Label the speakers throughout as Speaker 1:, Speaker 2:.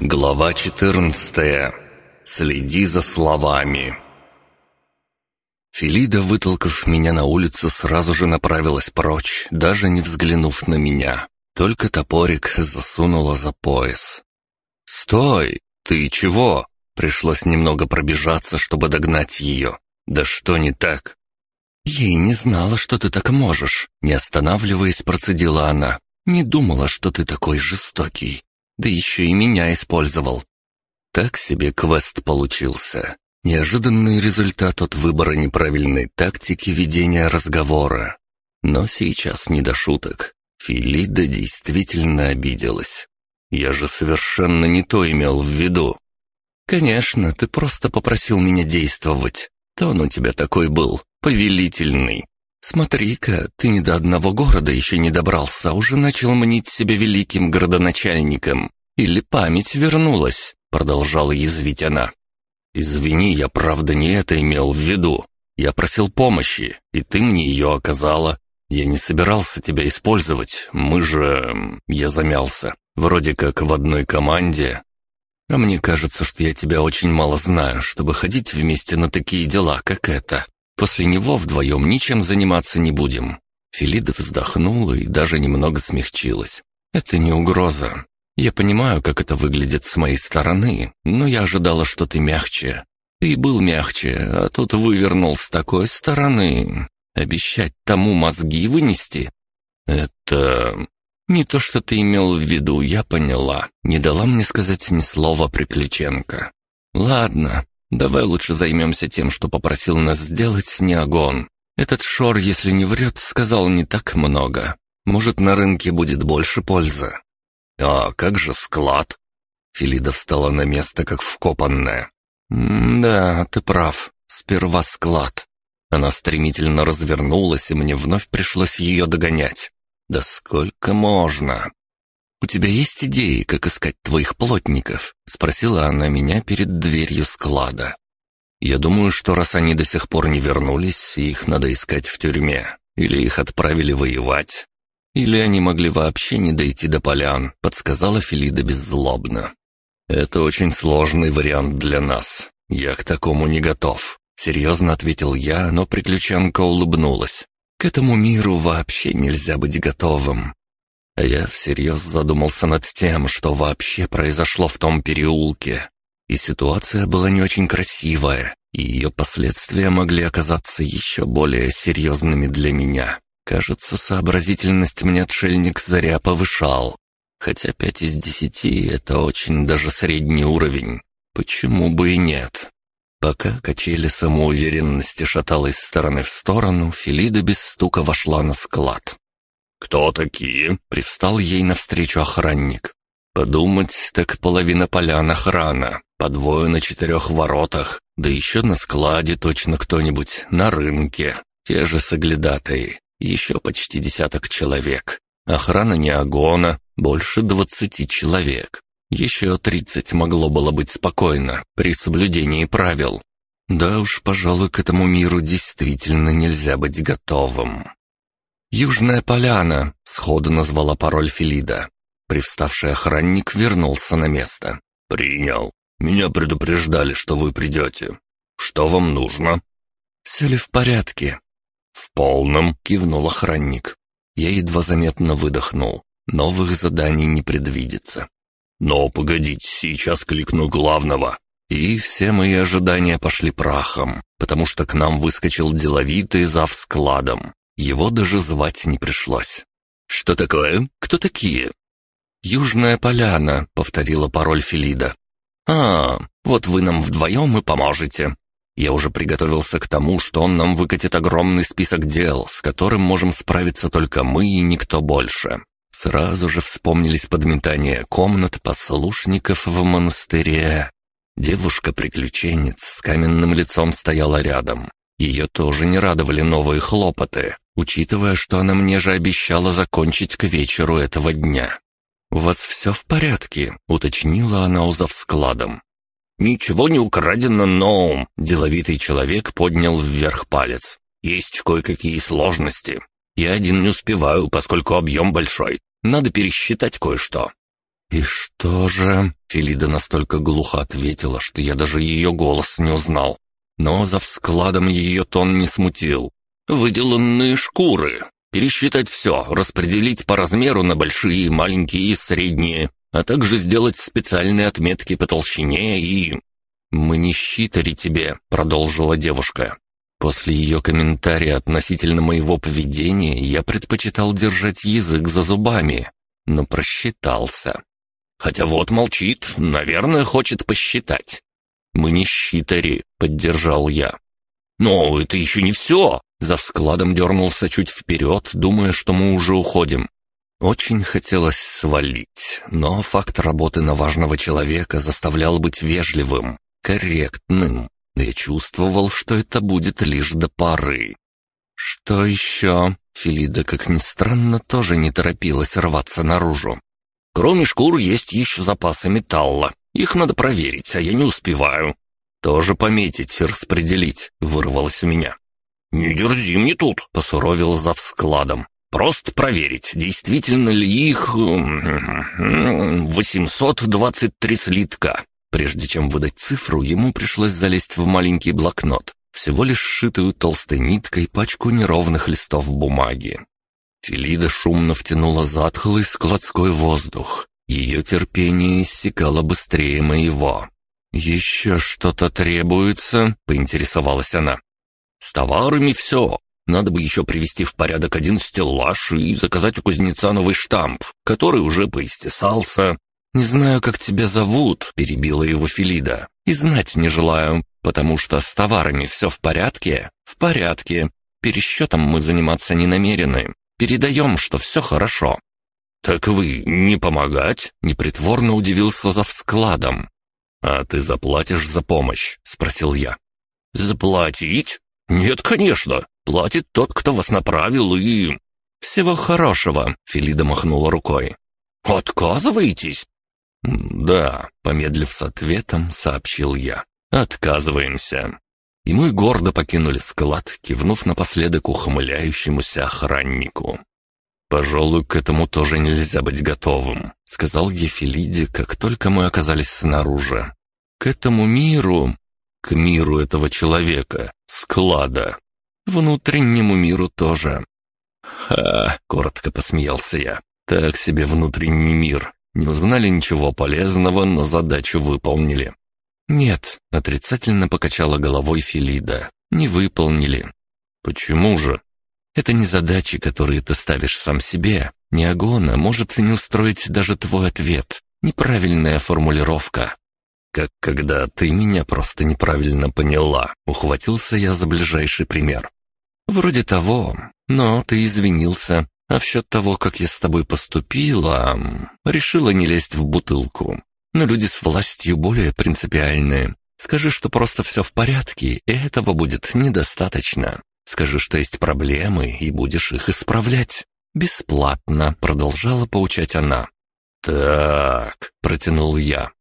Speaker 1: Глава 14. Следи за словами. Филида, вытолкав меня на улицу, сразу же направилась прочь, даже не взглянув на меня. Только топорик засунула за пояс. «Стой! Ты чего?» Пришлось немного пробежаться, чтобы догнать ее. «Да что не так?» «Я и не знала, что ты так можешь», — не останавливаясь, процедила она. «Не думала, что ты такой жестокий. Да еще и меня использовал. Так себе квест получился. Неожиданный результат от выбора неправильной тактики ведения разговора. Но сейчас не до шуток. Филида действительно обиделась. Я же совершенно не то имел в виду. «Конечно, ты просто попросил меня действовать. Тон у тебя такой был, повелительный. «Смотри-ка, ты ни до одного города еще не добрался, а уже начал мнить себя великим городоначальником. Или память вернулась?» — продолжала язвить она. «Извини, я правда не это имел в виду. Я просил помощи, и ты мне ее оказала. Я не собирался тебя использовать, мы же...» Я замялся. «Вроде как в одной команде. А мне кажется, что я тебя очень мало знаю, чтобы ходить вместе на такие дела, как это. После него вдвоем ничем заниматься не будем». Филида вздохнула и даже немного смягчилась. «Это не угроза. Я понимаю, как это выглядит с моей стороны, но я ожидала, что ты мягче. Ты был мягче, а тут вывернул с такой стороны. Обещать тому мозги вынести? Это... Не то, что ты имел в виду, я поняла. Не дала мне сказать ни слова приключенка. Ладно, Давай лучше займемся тем, что попросил нас сделать Неогон. Этот Шор, если не врет, сказал не так много. Может, на рынке будет больше пользы. А как же склад? Филида встала на место, как вкопанная. «Да, ты прав. Сперва склад». Она стремительно развернулась, и мне вновь пришлось ее догонять. «Да сколько можно?» «У тебя есть идеи, как искать твоих плотников?» — спросила она меня перед дверью склада. «Я думаю, что раз они до сих пор не вернулись, их надо искать в тюрьме. Или их отправили воевать. Или они могли вообще не дойти до полян», — подсказала Филида беззлобно. «Это очень сложный вариант для нас. Я к такому не готов», — серьезно ответил я, но приключенка улыбнулась. «К этому миру вообще нельзя быть готовым. А я всерьез задумался над тем, что вообще произошло в том переулке. И ситуация была не очень красивая, и ее последствия могли оказаться еще более серьезными для меня. Кажется, сообразительность мне отшельник заря повышал. Хотя пять из десяти — это очень даже средний уровень. Почему бы и нет? Пока качели самоуверенности шаталась из стороны в сторону, Филида без стука вошла на склад. «Кто такие?» — привстал ей навстречу охранник. «Подумать, так половина полян охрана, по двое на четырех воротах, да еще на складе точно кто-нибудь, на рынке, те же соглядатые, еще почти десяток человек. Охрана не огона, больше двадцати человек. Еще тридцать могло было быть спокойно, при соблюдении правил. Да уж, пожалуй, к этому миру действительно нельзя быть готовым. «Южная поляна», — сходу назвала пароль Филида. Привставший охранник вернулся на место. «Принял. Меня предупреждали, что вы придете. Что вам нужно?» «Все ли в порядке?» «В полном», — кивнул охранник. Я едва заметно выдохнул. Новых заданий не предвидится. «Но погодите, сейчас кликну главного». И все мои ожидания пошли прахом, потому что к нам выскочил деловитый зав складом. Его даже звать не пришлось. «Что такое? Кто такие?» «Южная поляна», — повторила пароль Филида. «А, вот вы нам вдвоем и поможете». Я уже приготовился к тому, что он нам выкатит огромный список дел, с которым можем справиться только мы и никто больше. Сразу же вспомнились подметания комнат послушников в монастыре. Девушка-приключенец с каменным лицом стояла рядом. Ее тоже не радовали новые хлопоты учитывая, что она мне же обещала закончить к вечеру этого дня. «У вас все в порядке?» — уточнила она у завскладом. «Ничего не украдено, но...» — деловитый человек поднял вверх палец. «Есть кое-какие сложности. Я один не успеваю, поскольку объем большой. Надо пересчитать кое-что». «И что же?» Филида настолько глухо ответила, что я даже ее голос не узнал. Но за вскладом ее тон не смутил. «Выделанные шкуры. Пересчитать все, распределить по размеру на большие, маленькие и средние, а также сделать специальные отметки по толщине и...» «Мы не считали тебе», — продолжила девушка. После ее комментария относительно моего поведения я предпочитал держать язык за зубами, но просчитался. Хотя вот молчит, наверное, хочет посчитать. «Мы не считари», — поддержал я. «Но это еще не все!» За вскладом дернулся чуть вперед, думая, что мы уже уходим. Очень хотелось свалить, но факт работы на важного человека заставлял быть вежливым, корректным. Я чувствовал, что это будет лишь до поры. «Что еще?» Филида, как ни странно, тоже не торопилась рваться наружу. «Кроме шкур есть еще запасы металла. Их надо проверить, а я не успеваю». «Тоже пометить, распределить», — вырвалось у меня. «Не дерзи мне тут», — посуровил за складом. «Просто проверить, действительно ли их... 823 слитка. Прежде чем выдать цифру, ему пришлось залезть в маленький блокнот, всего лишь сшитую толстой ниткой пачку неровных листов бумаги. Филида шумно втянула затхлый складской воздух. Ее терпение иссякало быстрее моего. «Еще что-то требуется?» — поинтересовалась она. «С товарами все. Надо бы еще привести в порядок один стеллаж и заказать у кузнеца новый штамп, который уже поистесался. «Не знаю, как тебя зовут», — перебила его Филида. «И знать не желаю, потому что с товарами все в порядке?» «В порядке. Пересчетом мы заниматься не намерены. Передаем, что все хорошо». «Так вы не помогать?» — непритворно удивился за вскладом. «А ты заплатишь за помощь?» — спросил я. «Заплатить? Нет, конечно. Платит тот, кто вас направил и...» «Всего хорошего», — Филида махнула рукой. «Отказываетесь? «Да», — помедлив с ответом, сообщил я. «Отказываемся». И мы гордо покинули склад, кивнув напоследок ухмыляющемуся охраннику. «Пожалуй, к этому тоже нельзя быть готовым», — сказал Ефелиде, как только мы оказались снаружи. «К этому миру, к миру этого человека, склада, внутреннему миру тоже». «Ха!» — коротко посмеялся я. «Так себе внутренний мир. Не узнали ничего полезного, но задачу выполнили. «Нет», — отрицательно покачала головой Филида. «Не выполнили». «Почему же?» «Это не задачи, которые ты ставишь сам себе. Не агона может не устроить даже твой ответ. Неправильная формулировка». «Как когда ты меня просто неправильно поняла», — ухватился я за ближайший пример. «Вроде того, но ты извинился, а в счет того, как я с тобой поступила, решила не лезть в бутылку. Но люди с властью более принципиальные. Скажи, что просто все в порядке, и этого будет недостаточно. Скажи, что есть проблемы, и будешь их исправлять. Бесплатно, продолжала поучать она. «Так», — протянул я.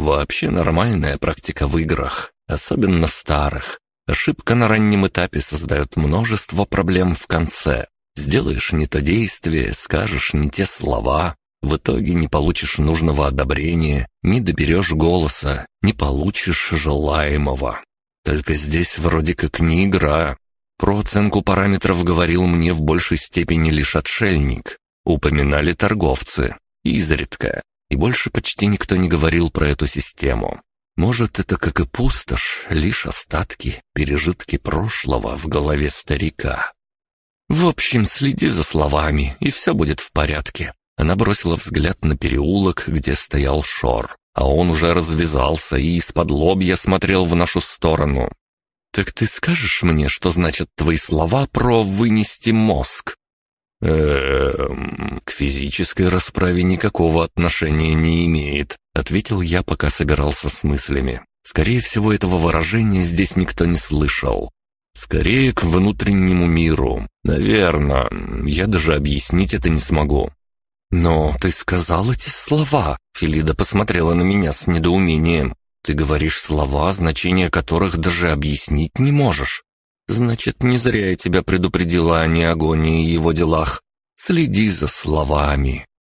Speaker 1: «Вообще нормальная практика в играх, особенно старых. Ошибка на раннем этапе создает множество проблем в конце. Сделаешь не то действие, скажешь не те слова, в итоге не получишь нужного одобрения, не доберешь голоса, не получишь желаемого. Только здесь вроде как не игра. Про оценку параметров говорил мне в большей степени лишь отшельник. Упоминали торговцы. Изредка. И больше почти никто не говорил про эту систему. Может, это как и пустошь, лишь остатки, пережитки прошлого в голове старика. «В общем, следи за словами, и все будет в порядке». Она бросила взгляд на переулок, где стоял Шор, а он уже развязался и из-под лобья смотрел в нашу сторону. «Так ты скажешь мне, что значат твои слова про «вынести мозг»?» «Эм, к физической расправе никакого отношения не имеет», — ответил я, пока собирался с мыслями. Скорее всего, этого выражения здесь никто не слышал. Скорее к внутреннему миру. Наверное, я даже объяснить это не смогу. «Но ты сказал эти слова!» Филида посмотрела на меня с недоумением. «Ты говоришь слова, значение которых даже объяснить не можешь. Значит, не зря я тебя предупредила о неагонии и его делах. Следи за словами.